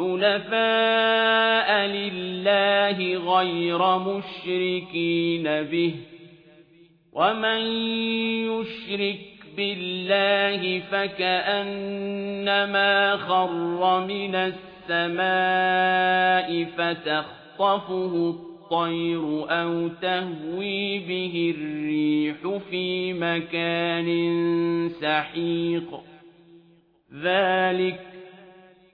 حنفاء لله غير مشركين به ومن يشرك بالله فكأنما خر من السماء فتخطفه الطير أو تهوي به الريح في مكان سحيق ذلك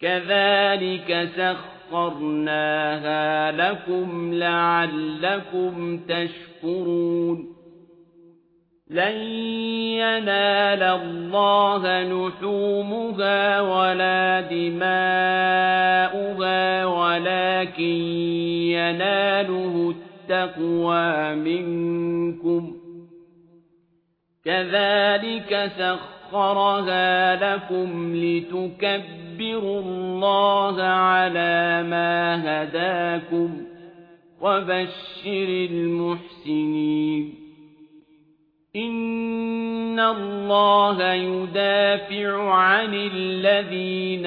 كذلك سخرناها لكم لعلكم تشكرون لن ينال الله نحومها ولا دماؤها ولكن يناله التقوى منكم كذلك سخرها لكم لتكبروا الله على ما هداكم وبشر المحسنين إن الله يدافع عن الذين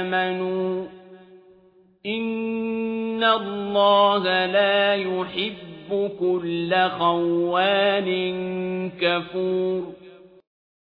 آمنوا إن الله لا يحب كل خوان كفور